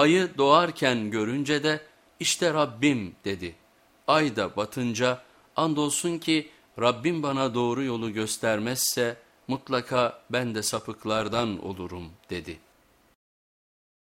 Ayı doğarken görünce de işte Rabbim dedi. Ay da batınca andolsun ki Rabbim bana doğru yolu göstermezse mutlaka ben de sapıklardan olurum dedi.''